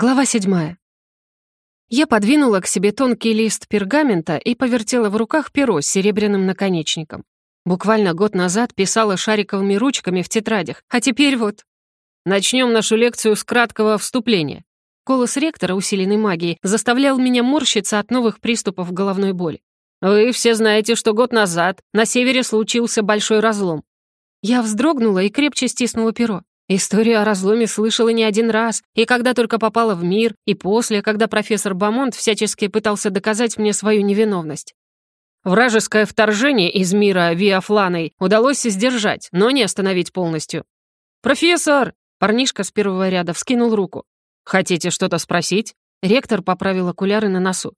Глава седьмая. Я подвинула к себе тонкий лист пергамента и повертела в руках перо с серебряным наконечником. Буквально год назад писала шариковыми ручками в тетрадях, а теперь вот... Начнем нашу лекцию с краткого вступления. Голос ректора, усиленной магией, заставлял меня морщиться от новых приступов головной боли. «Вы все знаете, что год назад на севере случился большой разлом». Я вздрогнула и крепче стиснула перо. Историю о разломе слышала не один раз, и когда только попала в мир, и после, когда профессор Бамонт всячески пытался доказать мне свою невиновность. Вражеское вторжение из мира Виафланой удалось сдержать, но не остановить полностью. «Профессор!» — парнишка с первого ряда вскинул руку. «Хотите что-то спросить?» Ректор поправил окуляры на носу.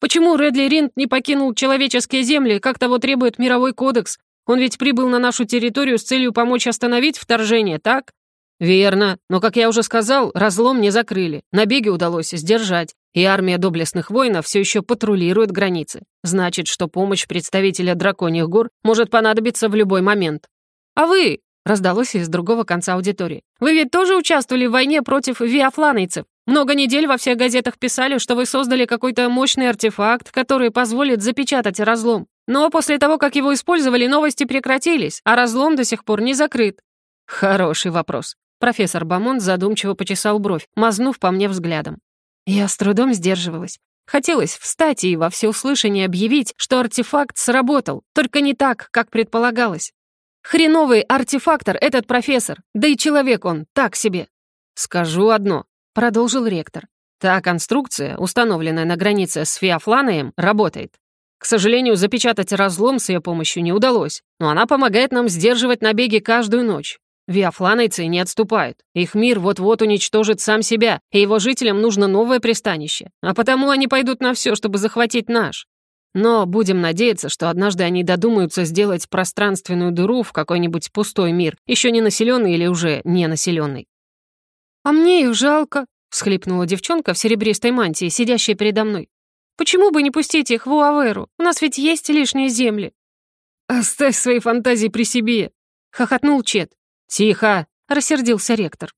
«Почему Редли Ринд не покинул человеческие земли, как того требует мировой кодекс? Он ведь прибыл на нашу территорию с целью помочь остановить вторжение, так?» «Верно. Но, как я уже сказал, разлом не закрыли. Набеги удалось сдержать, и армия доблестных воинов все еще патрулирует границы. Значит, что помощь представителя драконьих гор может понадобиться в любой момент. А вы...» — раздалось из другого конца аудитории. «Вы ведь тоже участвовали в войне против виафланейцев? Много недель во всех газетах писали, что вы создали какой-то мощный артефакт, который позволит запечатать разлом. Но после того, как его использовали, новости прекратились, а разлом до сих пор не закрыт. Хороший вопрос. Профессор Бамон задумчиво почесал бровь, мазнув по мне взглядом. Я с трудом сдерживалась. Хотелось встать и во всеуслышание объявить, что артефакт сработал, только не так, как предполагалось. Хреновый артефактор этот профессор, да и человек он, так себе. «Скажу одно», — продолжил ректор. «Та конструкция, установленная на границе с Феофланием, работает. К сожалению, запечатать разлом с ее помощью не удалось, но она помогает нам сдерживать набеги каждую ночь. Виафланойцы не отступают. Их мир вот-вот уничтожит сам себя, и его жителям нужно новое пристанище. А потому они пойдут на все, чтобы захватить наш. Но будем надеяться, что однажды они додумаются сделать пространственную дыру в какой-нибудь пустой мир, еще не населенный или уже не населенный. «А мне их жалко», — всхлипнула девчонка в серебристой мантии, сидящая передо мной. «Почему бы не пустить их в Уаверу? У нас ведь есть лишние земли». «Оставь свои фантазии при себе», — хохотнул Чет. «Тихо!» — рассердился ректор.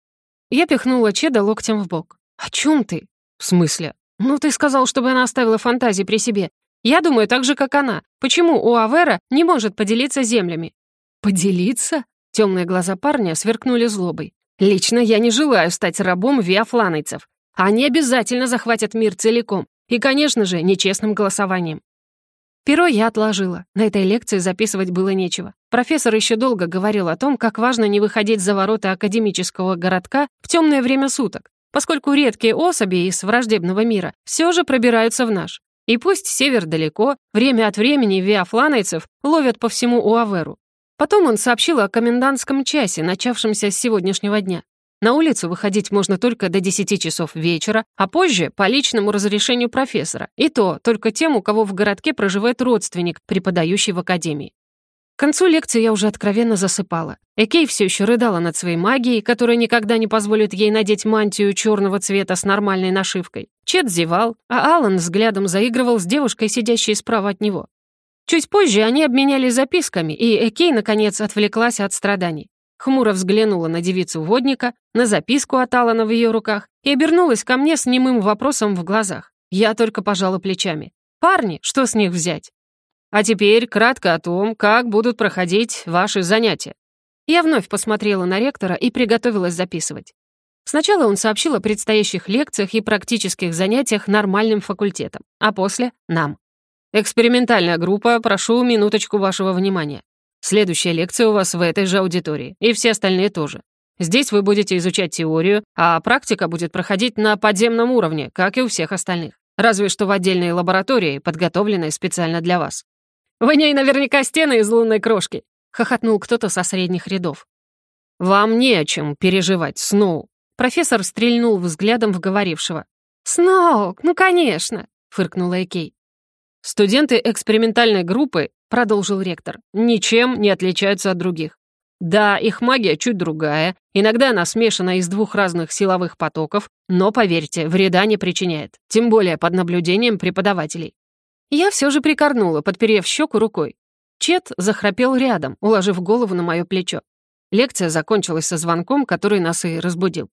Я пихнула Чеда локтем в бок. «О чем ты?» «В смысле?» «Ну, ты сказал, чтобы она оставила фантазии при себе. Я думаю так же, как она. Почему у Авера не может поделиться землями?» «Поделиться?» Темные глаза парня сверкнули злобой. «Лично я не желаю стать рабом виафланойцев. Они обязательно захватят мир целиком. И, конечно же, нечестным голосованием». Перо я отложила. На этой лекции записывать было нечего. Профессор еще долго говорил о том, как важно не выходить за ворота академического городка в темное время суток, поскольку редкие особи из враждебного мира все же пробираются в наш. И пусть север далеко, время от времени виафланайцев ловят по всему Уаверу. Потом он сообщил о комендантском часе, начавшемся с сегодняшнего дня. На улицу выходить можно только до 10 часов вечера, а позже — по личному разрешению профессора, и то только тем, у кого в городке проживает родственник, преподающий в академии концу лекции я уже откровенно засыпала. Экей все еще рыдала над своей магией, которая никогда не позволит ей надеть мантию черного цвета с нормальной нашивкой. Чет зевал, а Алан взглядом заигрывал с девушкой, сидящей справа от него. Чуть позже они обменялись записками, и Экей, наконец, отвлеклась от страданий. Хмуро взглянула на девицу водника, на записку от Алана в ее руках и обернулась ко мне с немым вопросом в глазах. Я только пожала плечами. «Парни, что с них взять?» А теперь кратко о том, как будут проходить ваши занятия. Я вновь посмотрела на ректора и приготовилась записывать. Сначала он сообщил о предстоящих лекциях и практических занятиях нормальным факультетам, а после — нам. Экспериментальная группа, прошу минуточку вашего внимания. Следующая лекция у вас в этой же аудитории, и все остальные тоже. Здесь вы будете изучать теорию, а практика будет проходить на подземном уровне, как и у всех остальных. Разве что в отдельной лаборатории, подготовленной специально для вас. В ней наверняка стены из лунной крошки», — хохотнул кто-то со средних рядов. «Вам не о чем переживать, Сноу», — профессор стрельнул взглядом в говорившего. «Сноу, ну конечно», — фыркнула Экей. «Студенты экспериментальной группы», — продолжил ректор, — «ничем не отличаются от других. Да, их магия чуть другая, иногда она смешана из двух разных силовых потоков, но, поверьте, вреда не причиняет, тем более под наблюдением преподавателей. Я все же прикорнула, подперев щеку рукой. Чет захрапел рядом, уложив голову на мое плечо. Лекция закончилась со звонком, который нас и разбудил.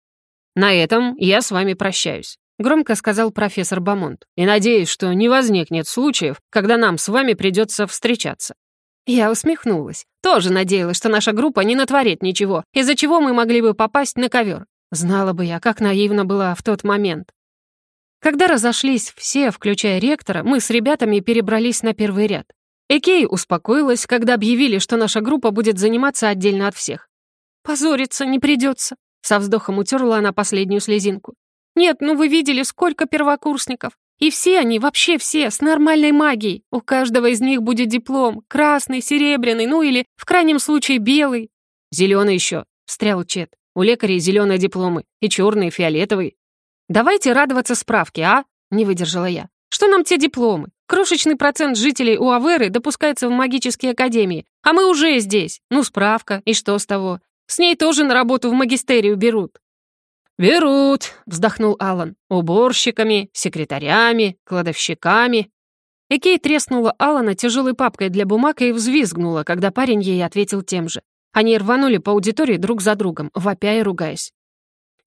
«На этом я с вами прощаюсь», — громко сказал профессор Бамонт. «И надеюсь, что не возникнет случаев, когда нам с вами придется встречаться». Я усмехнулась. Тоже надеялась, что наша группа не натворит ничего, из-за чего мы могли бы попасть на ковер. Знала бы я, как наивно была в тот момент. Когда разошлись все, включая ректора, мы с ребятами перебрались на первый ряд. Экей успокоилась, когда объявили, что наша группа будет заниматься отдельно от всех. «Позориться не придется», — со вздохом утерла она последнюю слезинку. «Нет, ну вы видели, сколько первокурсников. И все они, вообще все, с нормальной магией. У каждого из них будет диплом. Красный, серебряный, ну или, в крайнем случае, белый». «Зеленый еще», — встрял Чет. «У лекарей зеленые дипломы. И черный, и фиолетовый». «Давайте радоваться справке, а?» — не выдержала я. «Что нам те дипломы? Крошечный процент жителей у Аверы допускается в магические академии, а мы уже здесь. Ну, справка, и что с того? С ней тоже на работу в магистерию берут». «Берут», — вздохнул Алан, — «уборщиками, секретарями, кладовщиками». Экей треснула Алана тяжелой папкой для бумаг и взвизгнула, когда парень ей ответил тем же. Они рванули по аудитории друг за другом, вопя и ругаясь.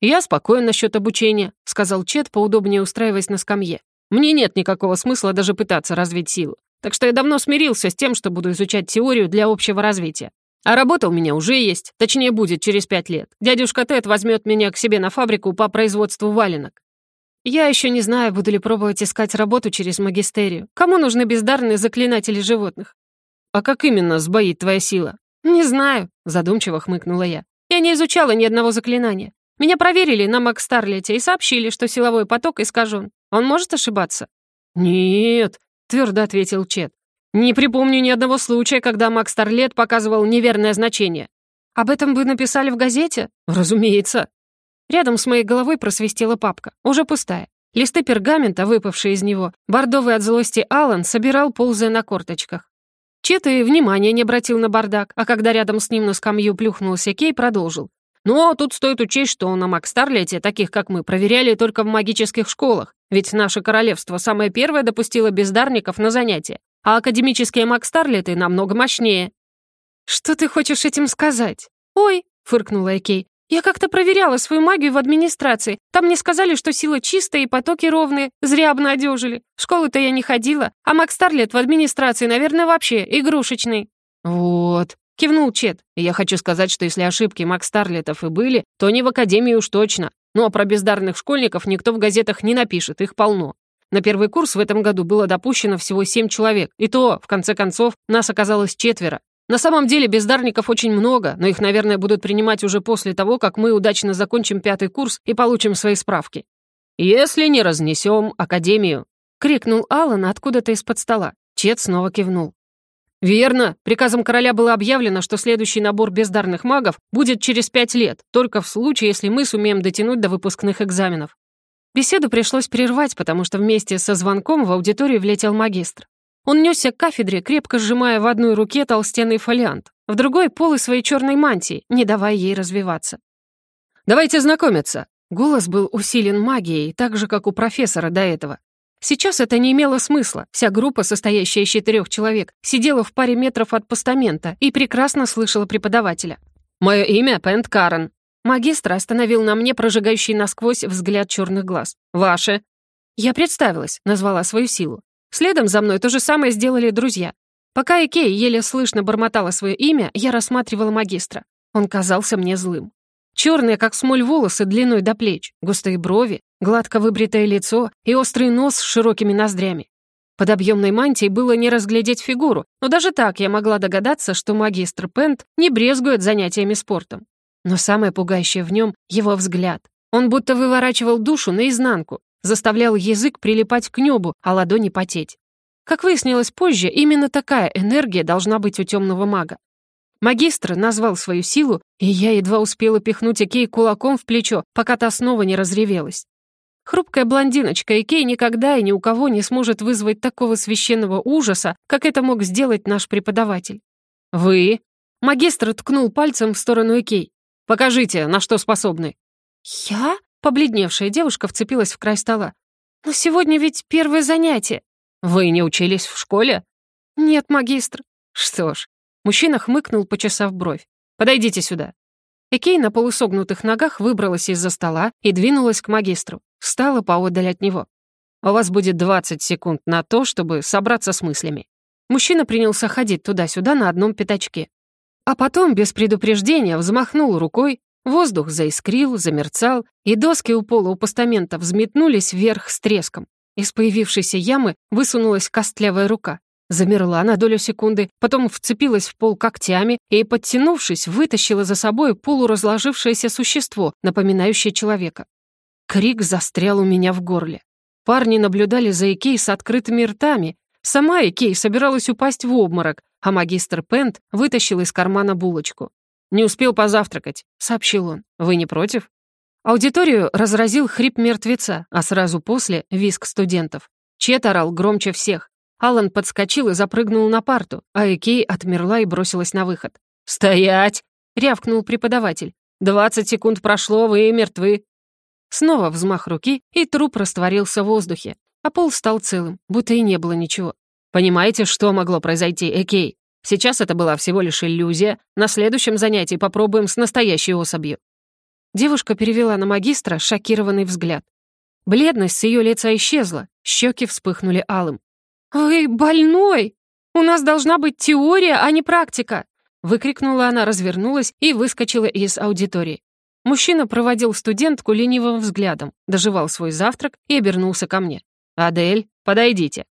«Я спокоен насчет обучения», — сказал Чет, поудобнее устраиваясь на скамье. «Мне нет никакого смысла даже пытаться развить силу. Так что я давно смирился с тем, что буду изучать теорию для общего развития. А работа у меня уже есть, точнее будет через пять лет. Дядюшка Тед возьмет меня к себе на фабрику по производству валенок. Я еще не знаю, буду ли пробовать искать работу через магистерию. Кому нужны бездарные заклинатели животных? А как именно сбоит твоя сила? Не знаю, задумчиво хмыкнула я. Я не изучала ни одного заклинания. Меня проверили на Макстарлете и сообщили, что силовой поток искажен. Он может ошибаться?» «Нет», — твердо ответил Чет. «Не припомню ни одного случая, когда Макстарлет показывал неверное значение». «Об этом вы написали в газете?» «Разумеется». Рядом с моей головой просвистела папка, уже пустая. Листы пергамента, выпавшие из него, бордовый от злости Алан собирал, ползая на корточках. Чет и внимания не обратил на бардак, а когда рядом с ним на скамью плюхнулся Кей, продолжил. Но тут стоит учесть, что на Макстарлете таких, как мы, проверяли только в магических школах, ведь наше королевство самое первое допустило бездарников на занятия, а академические Макстарлеты намного мощнее». «Что ты хочешь этим сказать?» «Ой», — фыркнула Экей, «я как-то проверяла свою магию в администрации. Там мне сказали, что сила чистая и потоки ровные. Зря обнадежили. В школу-то я не ходила, а Макстарлет в администрации, наверное, вообще игрушечный». «Вот», Кивнул Чет. И я хочу сказать, что если ошибки Макс Старлетов и были, то не в Академии уж точно. Ну а про бездарных школьников никто в газетах не напишет, их полно. На первый курс в этом году было допущено всего семь человек. И то, в конце концов, нас оказалось четверо. На самом деле бездарников очень много, но их, наверное, будут принимать уже после того, как мы удачно закончим пятый курс и получим свои справки. «Если не разнесем Академию!» — крикнул Аллан откуда-то из-под стола. Чет снова кивнул. Верно. Приказом короля было объявлено, что следующий набор бездарных магов будет через пять лет, только в случае, если мы сумеем дотянуть до выпускных экзаменов. Беседу пришлось прервать, потому что вместе со звонком в аудиторию влетел магистр. Он несся к кафедре, крепко сжимая в одной руке толстенный фолиант, в другой — полы своей черной мантии, не давая ей развиваться. «Давайте знакомиться!» Голос был усилен магией, так же, как у профессора до этого. Сейчас это не имело смысла. Вся группа, состоящая из четырех человек, сидела в паре метров от постамента и прекрасно слышала преподавателя. «Мое имя Пент Карен». Магистр остановил на мне прожигающий насквозь взгляд черных глаз. «Ваше». Я представилась, назвала свою силу. Следом за мной то же самое сделали друзья. Пока Экей еле слышно бормотала свое имя, я рассматривала магистра. Он казался мне злым. Черные, как смоль, волосы длиной до плеч, густые брови, гладко выбритое лицо и острый нос с широкими ноздрями. Под объемной мантией было не разглядеть фигуру, но даже так я могла догадаться, что магистр Пент не брезгует занятиями спортом. Но самое пугающее в нем — его взгляд. Он будто выворачивал душу наизнанку, заставлял язык прилипать к небу, а ладони потеть. Как выяснилось позже, именно такая энергия должна быть у темного мага. Магистр назвал свою силу, и я едва успела пихнуть Экей кулаком в плечо, пока та снова не разревелась. Хрупкая блондиночка Икей никогда и ни у кого не сможет вызвать такого священного ужаса, как это мог сделать наш преподаватель. «Вы?» Магистр ткнул пальцем в сторону Икей. «Покажите, на что способны». «Я?» Побледневшая девушка вцепилась в край стола. «Но сегодня ведь первое занятие». «Вы не учились в школе?» «Нет, магистр». «Что ж». Мужчина хмыкнул, почесав бровь. «Подойдите сюда». Экей на полусогнутых ногах выбралась из-за стола и двинулась к магистру. Встала поодаль от него. «У вас будет 20 секунд на то, чтобы собраться с мыслями». Мужчина принялся ходить туда-сюда на одном пятачке. А потом, без предупреждения, взмахнул рукой, воздух заискрил, замерцал, и доски у пола у постамента взметнулись вверх с треском. Из появившейся ямы высунулась костлявая рука. Замерла на долю секунды, потом вцепилась в пол когтями и, подтянувшись, вытащила за собой полуразложившееся существо, напоминающее человека. Крик застрял у меня в горле. Парни наблюдали за Икей с открытыми ртами. Сама Икей собиралась упасть в обморок, а магистр Пент вытащил из кармана булочку. «Не успел позавтракать», — сообщил он. «Вы не против?» Аудиторию разразил хрип мертвеца, а сразу после — виск студентов. Чет орал громче всех. Алан подскочил и запрыгнул на парту, а Экей отмерла и бросилась на выход. «Стоять!» — рявкнул преподаватель. «Двадцать секунд прошло, вы мертвы. Снова взмах руки, и труп растворился в воздухе, а пол стал целым, будто и не было ничего. «Понимаете, что могло произойти, Экей? Сейчас это была всего лишь иллюзия, на следующем занятии попробуем с настоящей особью». Девушка перевела на магистра шокированный взгляд. Бледность с ее лица исчезла, щеки вспыхнули алым. «Вы больной! У нас должна быть теория, а не практика!» Выкрикнула она, развернулась и выскочила из аудитории. Мужчина проводил студентку ленивым взглядом, доживал свой завтрак и обернулся ко мне. «Адель, подойдите».